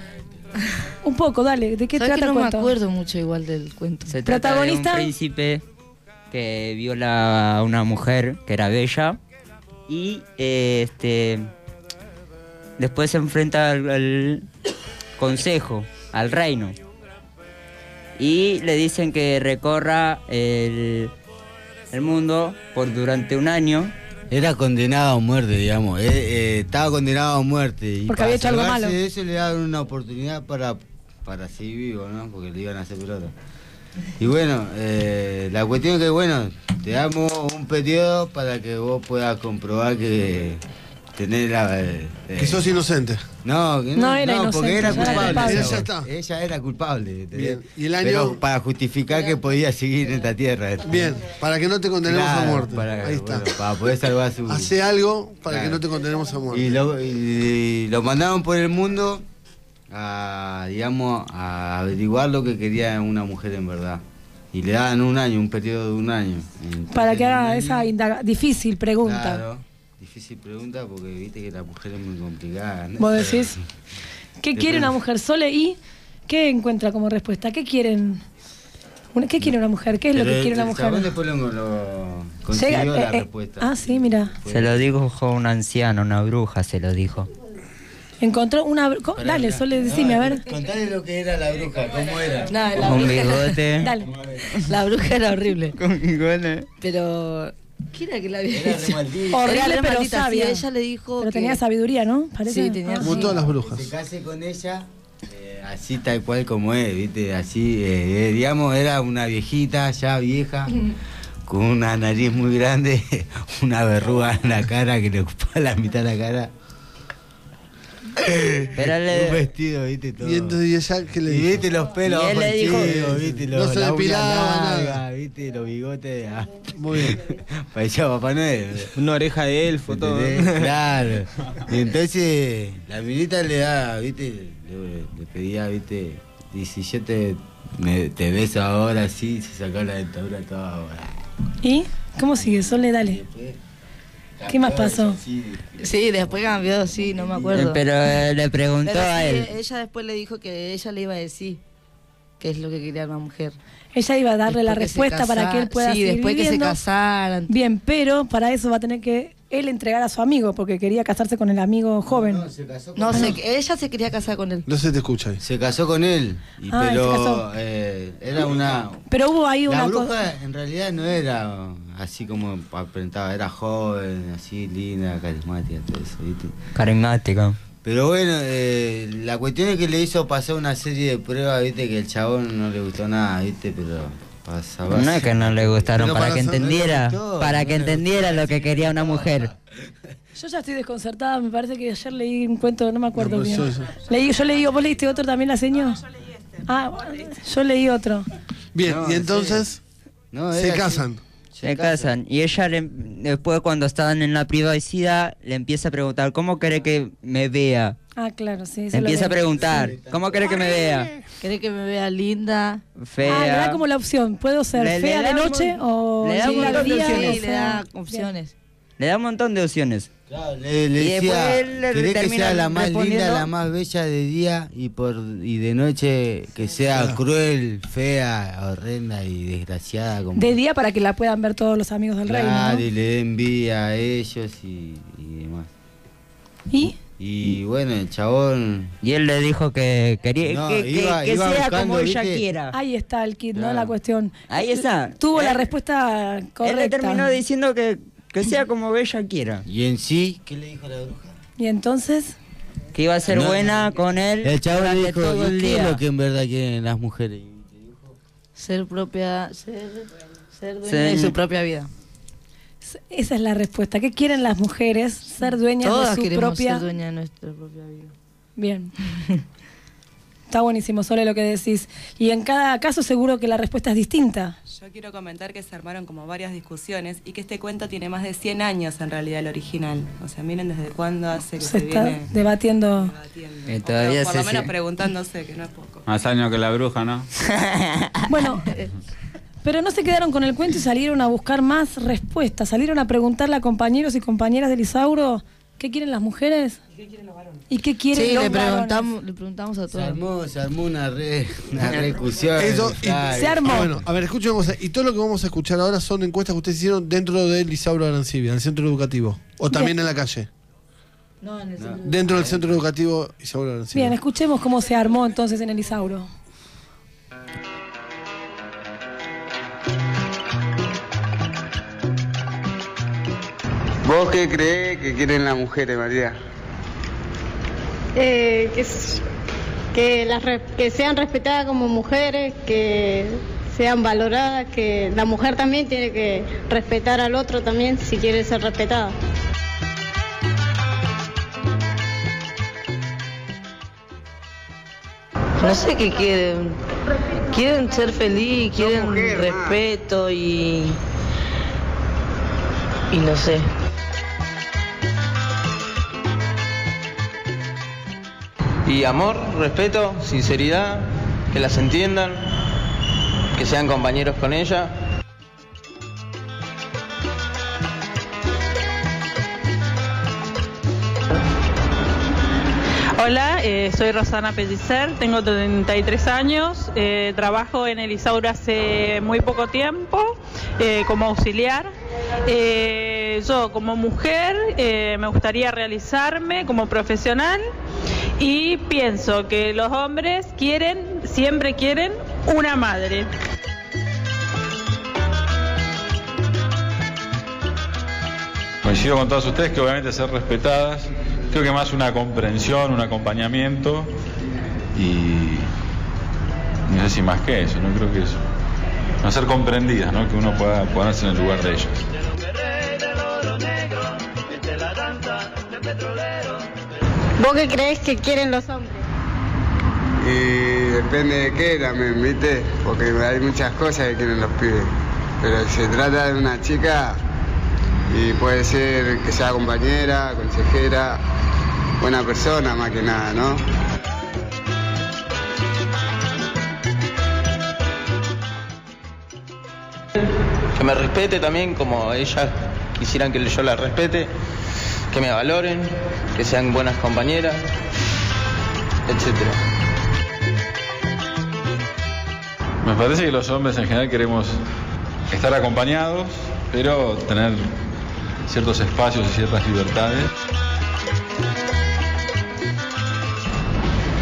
Un poco, dale, ¿de qué ¿Sabes trata que no el me cuento? acuerdo mucho igual del cuento. Se trata ¿Protagonista? de un príncipe que viola a una mujer que era bella y eh, este después se enfrenta al, al consejo, al reino. Y le dicen que recorra el, el mundo por durante un año. Era condenado a muerte, digamos. eh, eh, estaba condenado a muerte. Y Porque había hecho algo malo. de eso le daban una oportunidad para, para seguir vivo, ¿no? Porque le iban a hacer pelota. Y bueno, eh, la cuestión es que, bueno, te damos un periodo para que vos puedas comprobar que tenés la... eh, Que sos inocente. No, que No era porque inocente, era era culpable. vez. está. Ella era culpable. Bien. Y el año- Pero para justificar que podía seguir en esta tierra. Bien, para que no te condenemos a muerte. Para, Ahí está. bueno, para poder salvar su... Hace algo para Claro. que no te condenemos a muerte. Y lo, y lo mandaron por el mundo a, digamos, a averiguar lo que quería una mujer en verdad. Y le daban un año, un periodo de un año. Entonces, Para que haga año- esa indaga- difícil pregunta. Claro, difícil pregunta porque viste que la mujer es muy complicada. ¿no? Vos decís, ¿qué Depende. quiere una mujer Sole y qué encuentra como respuesta? ¿Qué quieren? Una- ¿Qué quiere una mujer? ¿Qué es lo que quiere una mujer? después lo, lo consiguió Llega- la eh, eh, respuesta. ah, sí, mira. Se lo dijo un anciano, una bruja se lo dijo. Encontró una... br- co- Dale, Sole, decime, a ver. Contale lo que era la bruja, cómo era. No, la Con bruja [laughs] era- bigote. Dale. La bruja era horrible. [laughs] Con bigote. Pero. ¿Quién era que la había Era hecho? Horrible, Era pero maldita, sí, sabia. ella le dijo. Pero que- tenía sabiduría, ¿no? Parece. Sí, tenía- Ah. Como todas las brujas. Se case con ella, eh, así tal cual como es, ¿viste? Así, eh, eh, digamos, era una viejita, ya vieja, [laughs] con una nariz muy grande, una verruga en la cara que le ocupaba la mitad de la cara. Pero le- Un vestido, ¿viste? Todo. Y entonces ¿y qué le Y viste los pelos Y él le dijo- manchidos, viste No los, se depilaba nada. viste los bigotes. ah, Muy bien. [laughs] Parecía Papá Noel. Una oreja de elfo, todo. [laughs] Claro. Y entonces la minita le da, viste, le, le pedía, viste, y si yo te, me- te beso ahora, sí, se sacó la dentadura toda. ¿Y? ¿Cómo sigue? Sole, dale. ¿Qué más pasó? Sí, después cambió, sí, no me acuerdo. Pero eh, le preguntó Pero a sí, él. ella después le dijo que ella le iba a decir qué es lo que quería una mujer. Ella iba a darle la Después respuesta para que él pueda Sí, seguir después que se casaran. Bien, pero para eso va a tener que él entregar a su amigo, porque quería casarse con el amigo joven. No, se- ella se quería casar con él. No se te escucha ahí. Se casó con él, y- Ah, se casó. pero eh, era una... Pero hubo ahí La una bruja cosa. en realidad no era así como aparentaba, era joven, así linda, carismática, todo eso, ¿viste? Carismática. Pero bueno, eh, la cuestión es que le hizo pasar una serie de pruebas, viste, que el chabón no le gustó nada, viste, pero pasa No es que no le gustaron, para para que entendiera, no gustó, para no que entendiera lo que quería una mujer. Yo ya estoy desconcertada, me parece que ayer leí un cuento, no me acuerdo No, pues bien. yo- Leí, yo leí, ¿vos leíste otro también, la seño? Ah, yo leí otro. Bien, No, y en entonces No, se casan. Se casan y ella le- después cuando estaban en la privacidad le empieza a preguntar, ¿cómo quiere que me vea? Ah, claro, sí. Lo empieza a preguntar, ¿cómo quiere que me vea? ¿Querés que me vea linda? Fea. Ah, le da como la opción. ¿Puedo ser Le- le fea de un noche o le da un montón de opciones. Sí, le da Bien. opciones. Le da un montón de opciones. Le, le Y después decía, él le querés que sea la más linda, la más bella de día y por y de noche que sea Claro. cruel, fea, horrenda y desgraciada. Como De día para que la puedan ver todos los amigos del reino. Claro, ¿no? y le den vida a ellos y, y demás. ¿Y? Y bueno, el chabón... Y él le dijo que quería No, que, que- iba- que iba sea buscando, como ella ¿viste? quiera. Ahí está el kit, ¿no? Claro. La cuestión. Ahí está. Tuvo la Él- respuesta correcta. Él le terminó diciendo que, que sea como ella quiera. Y en sí, ¿qué le dijo la bruja? Y entonces, Que iba a ser No, buena con él El chabón le dijo, todo el "¿Y ¿qué es día. lo que en verdad quieren las mujeres? Ser propia. Ser, ser dueña Ser- de su propia vida. esa es la respuesta. ¿Qué quieren las mujeres? Ser dueñas Todas de su propia. ser dueñas de nuestra propia vida. Bien. [laughs] Está buenísimo, Sole, lo que decís. Y en cada caso seguro que la respuesta es distinta. Yo quiero comentar que se armaron como varias discusiones y que este cuento tiene más de 100 años en realidad el original. O sea, miren desde cuándo hace que Se se, está viene debatiendo. Y todavía por se lo menos preguntándose, que no es poco. Más años que la bruja, ¿no? [laughs] Bueno, pero no se quedaron con el cuento y salieron a buscar más respuestas. Salieron a preguntarle a compañeros y compañeras del Isauro qué quieren las mujeres y qué quieren Sí, los le varones. preguntamos, le preguntamos a Se todos. armó, se armó una re, una re. Eso, y- claro. Se armó. Bueno, a ver, escuchen una cosa. Y todo lo que vamos a escuchar ahora son encuestas que ustedes hicieron dentro del Isauro Arancibia, en el centro educativo. O también en la calle. No, en el centro. Dentro del centro educativo Isauro Arancibia. Bien, escuchemos cómo se armó entonces en el Isauro. ¿Vos qué crees que quieren las mujeres, María? Eh, que, que, las que sean respetadas como mujeres, que sean valoradas, que la mujer también tiene que respetar al otro también si quiere ser respetada. No sé qué quieren. Quieren ser feliz, quieren respeto y. Y no sé. Y amor, respeto, sinceridad, que las entiendan, que sean compañeros con ella. Hola, eh, soy Rosana Pellicer, tengo 33 años, eh, trabajo en el Isaura hace muy poco tiempo eh, como auxiliar. Eh, yo como mujer me gustaría realizarme como profesional y pienso que los hombres quieren, siempre quieren una madre. Coincido con todas ustedes que obviamente ser respetadas, creo que más una comprensión, un acompañamiento y no sé si más que eso, no creo que eso. No ser comprendidas, ¿no? que uno pueda ponerse en el lugar de ellas. ¿Vos qué crees que quieren los hombres? Y depende de qué también, ¿viste? Porque hay muchas cosas que quieren los pibes. Pero si se trata de una chica y puede ser que sea compañera, consejera, buena persona más que nada, ¿no? Que me respete también como ellas quisieran que yo la respete, que me valoren, que sean buenas compañeras, etcétera. Me parece que los hombres en general queremos estar acompañados, pero tener ciertos espacios y ciertas libertades.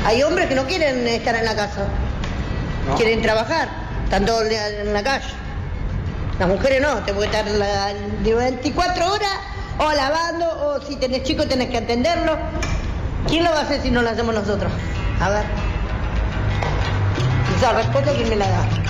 Hay hombres que no quieren estar en la casa, quieren trabajar, están todo el día en la calle. Las mujeres no, tengo que estar la- de 24 horas o lavando o si tenés chicos tenés que atenderlo. ¿Quién lo va a hacer si no lo hacemos nosotros? A ver. Esa respuesta, ¿quién me la da?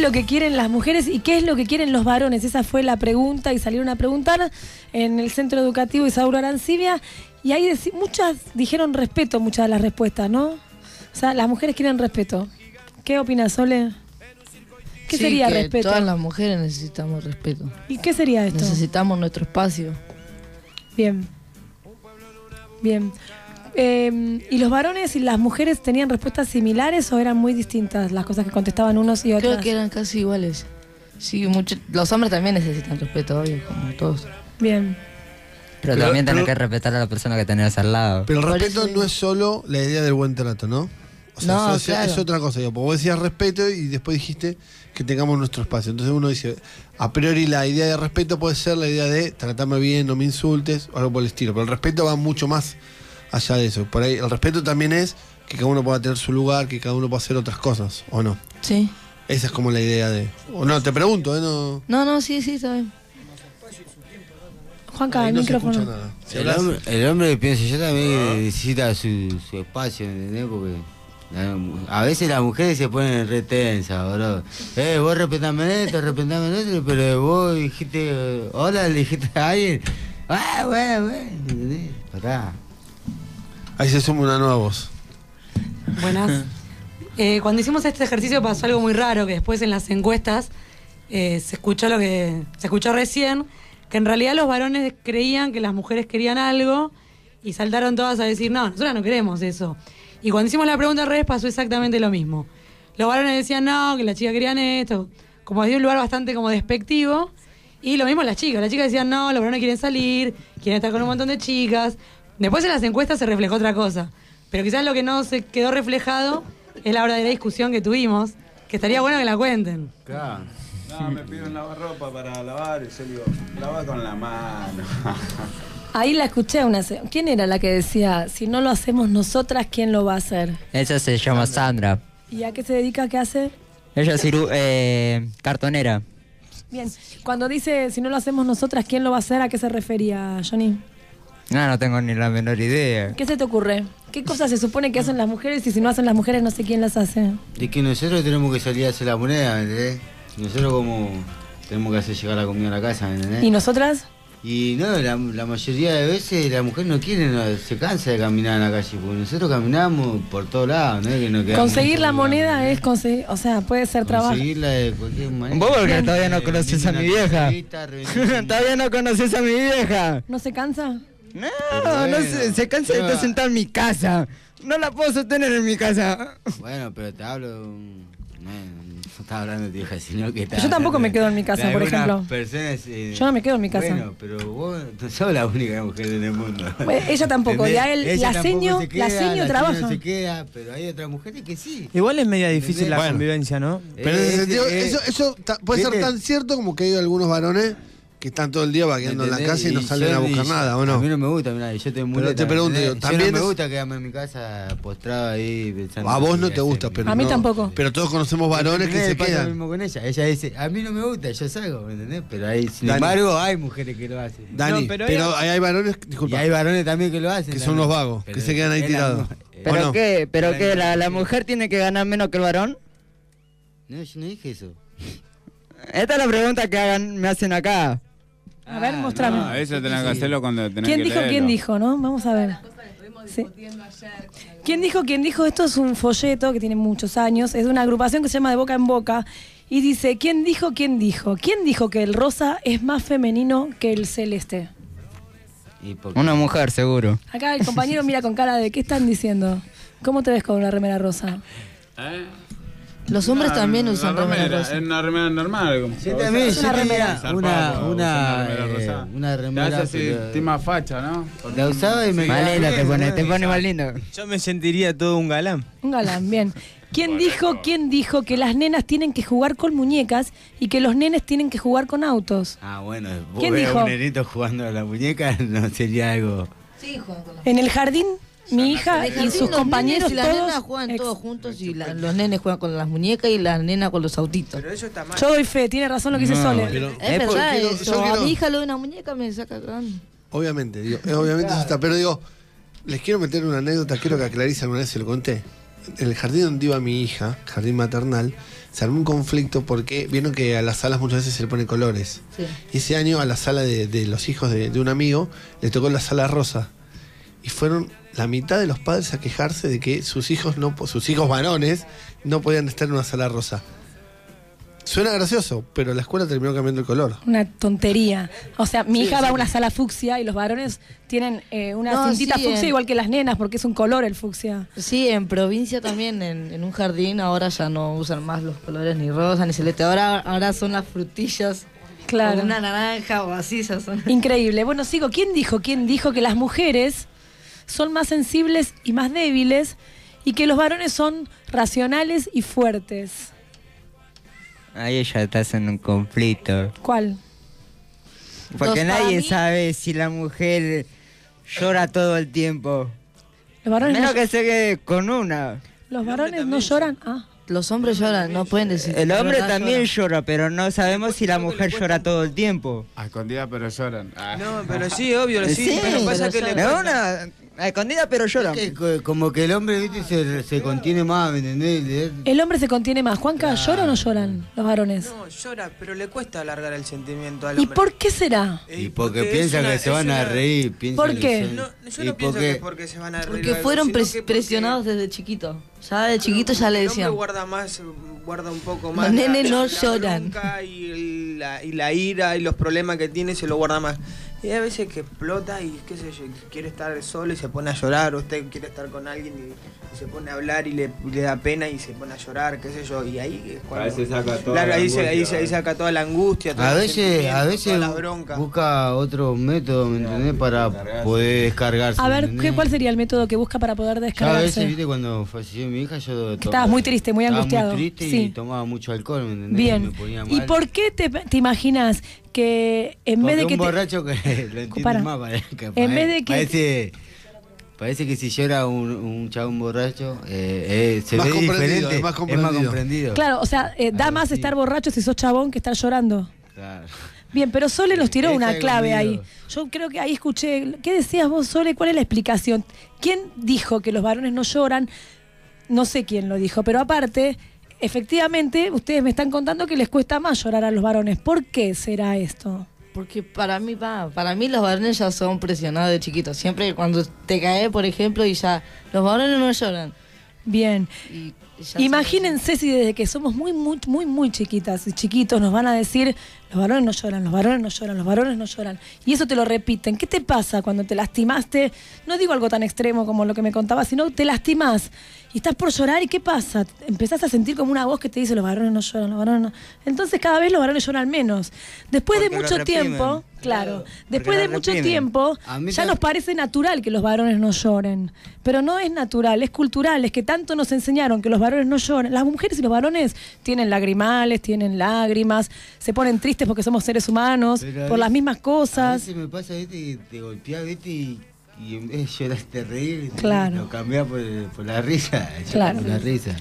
Lo que quieren las mujeres y qué es lo que quieren los varones? Esa fue la pregunta y salieron a preguntar en el centro educativo Isauro Arancibia y ahí muchas dijeron respeto, muchas de las respuestas, ¿no? O sea, las mujeres quieren respeto. ¿Qué opinas, Sole? ¿Qué Sí, sería que respeto? Todas las mujeres necesitamos respeto. ¿Y qué sería esto? Necesitamos nuestro espacio. Bien. Bien. Eh, ¿Y los varones y las mujeres tenían respuestas similares o eran muy distintas las cosas que contestaban unos y otros? Creo que eran casi iguales. Sí, mucho, los hombres también necesitan respeto, obvio, como todos. Bien. Pero, Pero- también tenés pero- que respetar a la persona que tenés al lado. Pero el respeto no es solo la idea del buen trato, ¿no? O sea, No, eso es, claro. es otra cosa. Digo, porque vos decías respeto y después dijiste que tengamos nuestro espacio. Entonces uno dice, a priori la idea de respeto puede ser la idea de tratarme bien, no me insultes, o algo por el estilo. Pero el respeto va mucho más allá de eso. Por ahí el respeto también es que cada uno pueda tener su lugar, que cada uno pueda hacer otras cosas, ¿o no? Sí. Esa es como la idea de... O no, te pregunto, ¿eh? No, No, no, sí, sí, está bien. Juanca, el no micrófono. escucha nada. Si El hombre, el hombre pienso yo también necesita su, su espacio, ¿entendés? Porque la- a veces las mujeres se ponen retensas, bro. Eh, vos respetame esto, respetame esto, pero vos dijiste, hola, le dijiste a alguien. Ah, bueno, bueno, ¿entendés? Pará. Ahí se suma una nueva voz. Buenas. [laughs] Eh, cuando hicimos este ejercicio pasó algo muy raro, que después en las encuestas eh, se escuchó lo que se escuchó recién, que en realidad los varones creían que las mujeres querían algo y saltaron todas a decir, no, nosotras no queremos eso. Y cuando hicimos la pregunta al revés pasó exactamente lo mismo. Los varones decían, no, que las chicas querían esto, como de un lugar bastante como despectivo. Y lo mismo las chicas, las chicas decían, no, los varones quieren salir, quieren estar con un montón de chicas. Después en las encuestas se reflejó otra cosa. Pero quizás lo que no se quedó reflejado es la verdadera discusión que tuvimos, que estaría bueno que la cuenten. Claro. No, me piden lavarropa para lavar y yo digo, lava con la mano. [laughs] Ahí la escuché una. ¿Quién era la que decía, si no lo hacemos nosotras, quién lo va a hacer? Ella se llama Sandra. ¿Y a qué se dedica? ¿Qué hace? Ella es eh, cartonera. Bien. Cuando dice, si no lo hacemos nosotras, ¿quién lo va a hacer? ¿A qué se refería, Johnny? No, no tengo ni la menor idea. ¿Qué se te ocurre? ¿Qué cosas se supone que hacen las mujeres y si no hacen las mujeres no sé quién las hace? De que nosotros tenemos que salir a hacer la moneda, ¿me entendés? Nosotros como tenemos que hacer llegar la comida a la casa, ¿me entendés? ¿Y nosotras? Y no, la, la mayoría de veces la mujer no quiere, no, se cansa de caminar en la calle, porque nosotros caminamos por todos lados, ¿no? es Que nos quedamos Conseguir la moneda es conseguir, o sea, puede ser trabajo. Conseguirla de cualquier manera. Vos porque todavía no conoces a mi vieja. [laughs] todavía no conoces a mi vieja. ¿No se cansa? No, no se, se cansa de estar sentada en mi casa. No la puedo sostener en mi casa. Bueno, pero te hablo. No, no estaba hablando de tu hija, sino que Yo tampoco me quedo en mi casa, por ejemplo. Personas, eh, Yo no me quedo en mi casa. Bueno, pero vos no sos la única mujer en el mundo. Bueno, ella tampoco, ¿Entendés? ya él- Ella la seño- se la queda, seño seño trabaja. se queda, pero hay otras mujeres que sí. Igual es media difícil la Bueno. convivencia, ¿no? Pero en ese Eh, sentido, eh, eso, eso ta- puede ser tan cierto como que hay algunos varones que están todo el día vagueando en la casa y no salen a buscar nada, ¿o no? A mí no me gusta, mirá, y yo te Pero te pregunto, Yo también no me gusta quedarme en mi casa postrado ahí pensando. A vos no te gusta, pero A mí no- tampoco. Pero todos conocemos varones que se quedan. lo mismo con ella. Ella dice, a mí no me gusta, yo salgo, ¿me entendés? Pero hay, sin Dani. embargo, hay mujeres que lo hacen. Dani, pero, hay, hay varones, disculpa, Y hay varones también que lo hacen. que son también. los vagos, que se quedan ahí tirados. mu- ¿O ¿Pero no? qué? ¿Pero qué? ¿La, ¿La mujer tiene que ganar menos que el varón? No, yo no dije eso. Esta es la pregunta que hagan, me hacen acá. A ver, mostrame. No, eso tenés que hacerlo cuando tenés ¿Quién que dijo leerlo. quién dijo, no? Vamos a ver. Sí. ¿Quién dijo quién dijo? Esto es un folleto que tiene muchos años. Es de una agrupación que se llama De Boca en Boca. Y dice, ¿quién dijo quién dijo? ¿Quién dijo que el rosa es más femenino que el celeste? Y por- Una mujer, seguro. Acá el compañero mira con cara de, ¿qué están diciendo? ¿Cómo te ves con una remera rosa? [laughs] ¿Eh? Los hombres Una- también una usan remera rosa. Es una remera normal. Como Sí, también, Usar- yo tenía Zarpado, una, una, remera eh, rosada. una Te remera. hace así, pero- más facha, ¿no? La usaba y me Más quedaba lindo te pone, ¿no? te pone más lindo. Yo me sentiría todo un galán. Un galán, bien. ¿Quién dijo, quién dijo que las nenas tienen que jugar con muñecas y que los nenes tienen que jugar con autos? Ah, bueno, vos ¿Quién ves a dijo? un nenito jugando a la muñeca, no sería algo. Sí, juegan con las En el jardín, mi hija y sus los compañeros y las todos. nenas juegan todos juntos y la- los nenes juegan con las muñecas y las nenas con los autitos. Pero eso está mal. Yo doy fe, tiene razón lo que dice Sole. pero- Es Eh, verdad quiero- eso. A mi hija lo de una muñeca me saca. Obviamente, digo, eh, obviamente eso está. Pero digo, les quiero meter una anécdota, quiero que a Clarice alguna vez se lo conté. En el jardín donde iba mi hija, jardín maternal, se armó un conflicto porque vieron que a las salas muchas veces se le pone colores. Sí. Y ese año a la sala de, de los hijos de, de un amigo le tocó la sala rosa. Y fueron la mitad de los padres a quejarse de que sus hijos no sus hijos varones no podían estar en una sala rosa. Suena gracioso, pero la escuela terminó cambiando el color. Una tontería. O sea, mi Sí, hija sí. va a una sala fucsia y los varones tienen eh, una No, cintita sí, fucsia en- igual que las nenas porque es un color el fucsia. Sí, en provincia también, en, en un jardín, ahora ya no usan más los colores ni rosa ni celeste. Ahora, ahora son las frutillas. Claro. o una naranja o así ya son. Increíble. Bueno, sigo. ¿Quién dijo? ¿Quién dijo que las mujeres son más sensibles y más débiles y que los varones son racionales y fuertes? Ahí ella está en un conflicto. ¿Cuál? Porque nadie mí. sabe si la mujer llora todo el tiempo. Los varones, Menos no, que se quede con una. los varones no lloran. Ah. Los hombres lloran, no pueden decir. El hombre verdad también llora, pero no sabemos si la mujer llora todo el tiempo. A escondida pero lloran. Ah. No, pero sí, obvio, sí. Sí, pero pasa que le lloran. cuesta- una a escondida pero lloran. Es que co- como que el hombre, viste, se, se contiene más, ¿me entendés? El hombre se contiene más. Juanca, ¿lloran o no lloran los varones? No, llora, pero le cuesta alargar el sentimiento al ¿Y hombre. por qué será? Y porque, porque piensan una- que se van a una- reír. piensan ¿Por qué? son- No, yo y no pienso porque- que es porque se van a reír. Porque fueron pres- que porque presionados desde chiquito. Ya de chiquito ya le el decían. hombre guarda más, guarda un poco Los más. nenes no la lloran. Y, el- la, y la ira y los problemas que tiene se lo guarda más. Y hay veces que explota y qué sé yo, quiere estar solo y se pone a llorar, o usted quiere estar con alguien y, y se pone a hablar y le, le da pena y se pone a llorar, qué sé yo, y ahí es cuando... A veces saca toda Claro, la ahí, se, ahí, angustia, se, ahí ¿verdad? saca toda la angustia, todo A el veces, a veces toda la bronca. busca otro método, ¿me entendés? Para poder descargarse. A ¿me ver? ¿qué, ¿cuál sería el método que busca para poder Yo a descargarse? veces, viste, cuando falleció mi hija, yo... Estabas muy triste, muy estaba angustiado. muy triste Sí. y tomaba mucho alcohol, ¿me entendés? Bien. Me ponía ¿Y mal. por qué te, te imaginas que en Porque vez de que un te- borracho que [laughs] lo entiende Para. más, parece que En vez de que- Parece, parece que si llora un, un chabón borracho, eh, eh, se Más ve diferente, es más comprendido. comprendido. Claro, o sea, eh, da más estar borracho si sos chabón que estar llorando. Claro. Bien, pero Sole nos tiró una clave ahí. Yo creo que ahí escuché. ¿Qué decías vos, Sole? ¿Cuál es la explicación? ¿Quién dijo que los varones no lloran? No sé quién lo dijo, pero aparte, efectivamente, ustedes me están contando que les cuesta más llorar a los varones. ¿Por qué será esto? Porque para mí, pa, para mí los varones ya son presionados de chiquitos. Siempre cuando te caes, por ejemplo, y ya los varones no lloran. Bien. Y Imagínense si desde que somos muy, muy, muy, muy chiquitas y chiquitos nos van a decir, los varones no lloran, los varones no lloran, los varones no lloran. Y eso te lo repiten. ¿Qué te pasa cuando te lastimaste? No digo algo tan extremo como lo que me contabas, sino te lastimás y estás por llorar y ¿qué pasa? Empezás a sentir como una voz que te dice, los varones no lloran, los varones no. Entonces cada vez los varones lloran menos. Después de Porque mucho tiempo, claro, Porque después de mucho tiempo, ya nos parece natural que los varones no lloren. Pero no es natural, es cultural, es que tanto nos enseñaron que los varones no lloran. Las mujeres y los varones tienen lagrimales, tienen lágrimas, se ponen tristes porque somos seres humanos, Pero a por las mismas A cosas. veces me pasa, viste, que te golpeás, viste, y, y en vez de llorarte reír, ¿entendés? Claro. lo cambiás por, por la risa. yo Claro. Por la risa.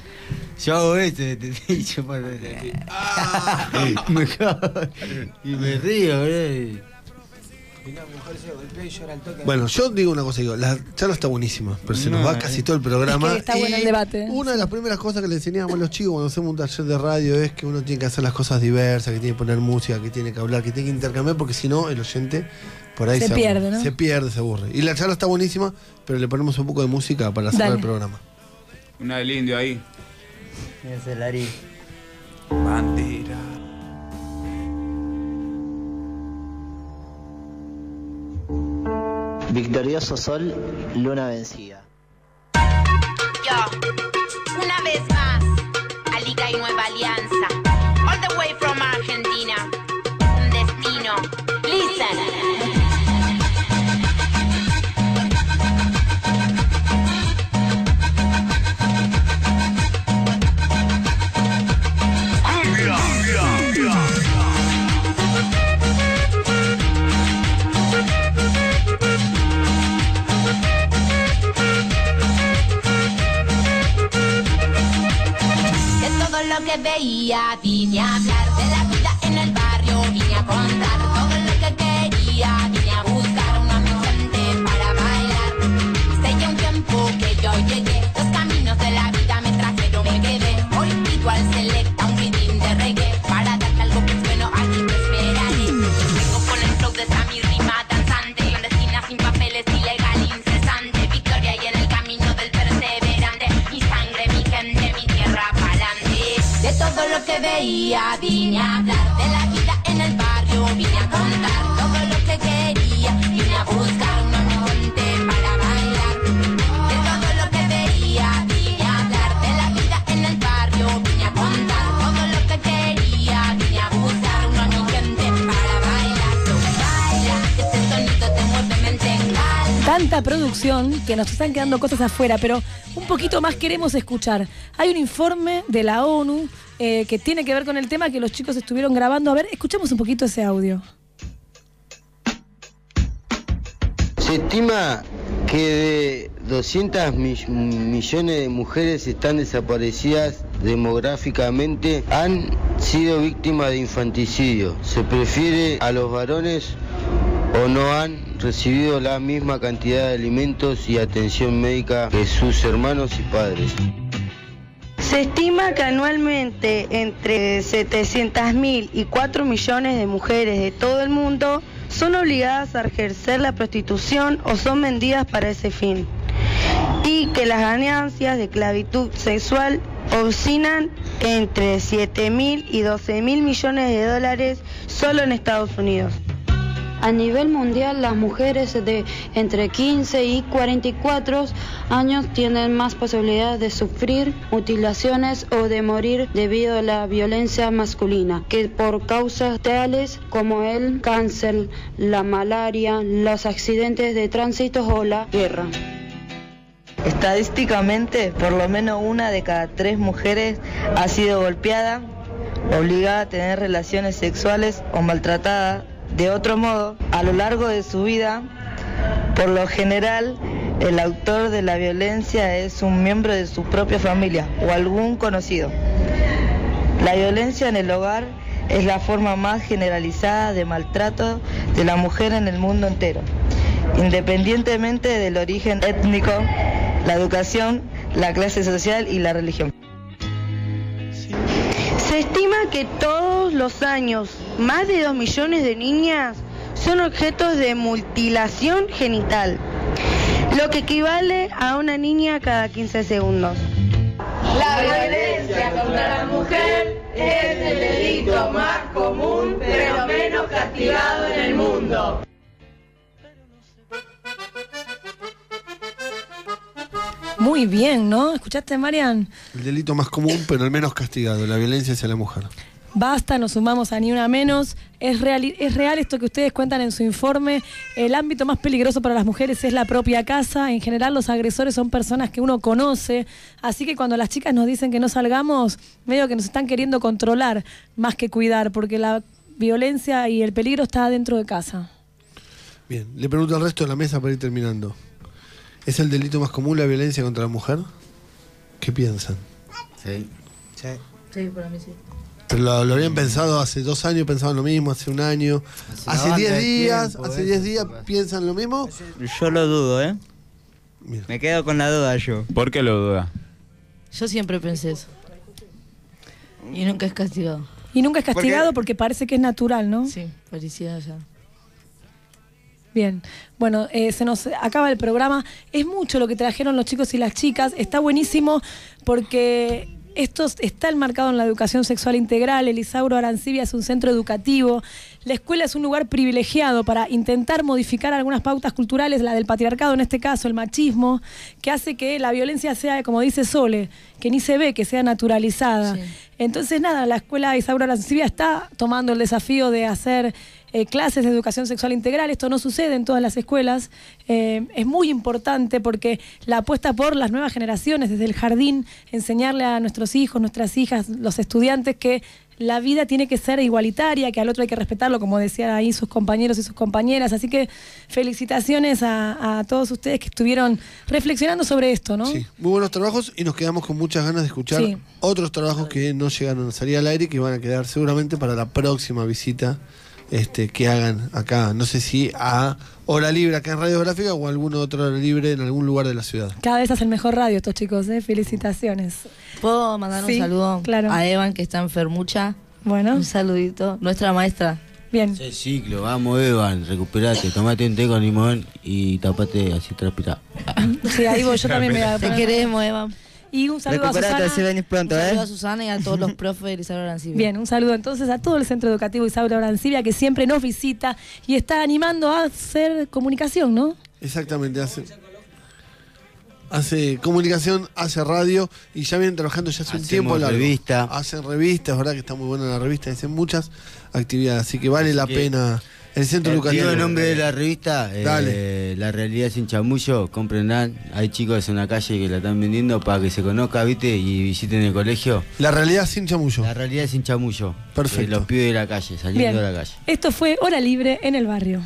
Yo hago eso, ¿entendés? [laughs] Y yo por- [laughs] me cago y me río, ¿verdad? Bueno, yo digo una cosa, digo, la charla está buenísima, pero se nos No, va casi todo el programa. Es que está bueno el debate. Una de las primeras cosas que le enseñábamos a los chicos cuando hacemos un taller de radio es que uno tiene que hacer las cosas diversas, que tiene que poner música, que tiene que hablar, que tiene que intercambiar, porque si no, el oyente por ahí Se pierde, ¿no? Se pierde, se aburre. Y la charla está buenísima, pero le ponemos un poco de música para cerrar Dale. el programa. Una del indio ahí. Es el Ari. Bandera. Victorioso sol, luna vencida. Yo, una vez más, Alica y Nueva Alianza. Están quedando cosas afuera, pero un poquito más queremos escuchar. Hay un informe de la ONU eh, que tiene que ver con el tema que los chicos estuvieron grabando. A ver, escuchemos un poquito ese audio. Se estima que de 200 mi- millones de mujeres están desaparecidas demográficamente, han sido víctimas de infanticidio. Se prefiere a los varones o no han recibido la misma cantidad de alimentos y atención médica que sus hermanos y padres. Se estima que anualmente entre 700.000 y 4 millones de mujeres de todo el mundo son obligadas a ejercer la prostitución o son vendidas para ese fin. Y que las ganancias de esclavitud sexual oscilan entre 7.000 y 12.000 millones de dólares solo en Estados Unidos. A nivel mundial, las mujeres de entre 15 y 44 años tienen más posibilidades de sufrir mutilaciones o de morir debido a la violencia masculina que por causas tales como el cáncer, la malaria, los accidentes de tránsito o la guerra. Estadísticamente, por lo menos una de cada tres mujeres ha sido golpeada, obligada a tener relaciones sexuales o maltratada de otro modo a lo largo de su vida. Por lo general, el autor de la violencia es un miembro de su propia familia o algún conocido. La violencia en el hogar es la forma más generalizada de maltrato de la mujer en el mundo entero, independientemente del origen étnico, la educación, la clase social y la religión. Se estima que todos los años más de 2 millones de niñas son objetos de mutilación genital, lo que equivale a una niña cada 15 segundos. La violencia contra la mujer es el delito más común pero menos castigado en el mundo. Muy bien, ¿no? ¿Escuchaste, Marian? El delito más común, pero el menos castigado, la violencia hacia la mujer. Basta, nos sumamos a ni una menos. Es real, es real esto que ustedes cuentan en su informe. El ámbito más peligroso para las mujeres es la propia casa. En general, los agresores son personas que uno conoce. Así que cuando las chicas nos dicen que no salgamos, medio que nos están queriendo controlar más que cuidar, porque la violencia y el peligro está dentro de casa. Bien, le pregunto al resto de la mesa para ir terminando. ¿Es el delito más común la violencia contra la mujer? ¿Qué piensan? Sí. Sí, para mí sí. Pero lo, lo habían pensado hace dos años, pensaban lo mismo, hace un año. Hace banda diez de días, tiempo, hace eso, diez días piensan lo mismo. Yo lo dudo, ¿eh? Me quedo con la duda yo. ¿Por qué lo duda? Yo siempre pensé eso. Y nunca es castigado. Y nunca es castigado porque parece que es natural, ¿no? Sí, parecía ya. Bien, bueno, eh, se nos acaba el programa. Es mucho lo que trajeron los chicos y las chicas. Está buenísimo porque esto está enmarcado en la educación sexual integral. El Isauro Arancibia es un centro educativo. La escuela es un lugar privilegiado para intentar modificar algunas pautas culturales, la del patriarcado en este caso, el machismo, que hace que la violencia sea, como dice Sole, que ni se ve, que sea naturalizada. Entonces, nada, la escuela Isauro Arancibia está tomando el desafío de hacer eh, clases de educación sexual integral. Esto no sucede en todas las escuelas. Eh, es muy importante porque la apuesta por las nuevas generaciones, desde el jardín, enseñarle a nuestros hijos, nuestras hijas, los estudiantes que la vida tiene que ser igualitaria, que al otro hay que respetarlo, como decían ahí sus compañeros y sus compañeras. Así que felicitaciones a, a todos ustedes que estuvieron reflexionando sobre esto, ¿no? Sí, muy buenos trabajos y nos quedamos con muchas ganas de escuchar Sí. otros trabajos que no llegaron a salir al aire y que van a quedar seguramente para la próxima visita este, que hagan acá. No sé si a Hora Libre acá en Radiográfica o alguna otra hora libre en algún lugar de la ciudad. Cada vez hacen mejor radio estos chicos, ¿eh? Felicitaciones. ¿Puedo mandar Sí, un saludo claro. a Evan que está enfermucha? Bueno. Un saludito. Nuestra maestra. Bien. Ese ciclo, vamos Evan, recuperate, tomate un té con limón y tapate así transpira. Sí, ahí voy, yo [laughs] también me voy a Te queremos, Evan. Y un saludo a Susana. así venís pronto, Un ¿eh? saludo a Susana y a todos los [laughs] profes de Isabel Arancibia. Bien, un saludo entonces a todo el Centro Educativo Isaura Brancibia que siempre nos visita y está animando a hacer comunicación, ¿no? Exactamente, hace. Hace comunicación, hace radio y ya vienen trabajando ya hace un tiempo largo. revista. Hacen revistas, verdad que está muy buena la revista, hacen muchas actividades, así que vale la que- pena. El centro Digo educativo. el nombre de la revista, eh, Dale. La Realidad Sin Chamullo, comprendan, hay chicos en la calle que la están vendiendo para que se conozca, viste, y visiten el colegio. La realidad sin chamullo. La realidad sin chamullo. Perfecto. Eh, los pibes de la calle, saliendo Bien. de la calle. Esto fue Hora Libre en el Barrio.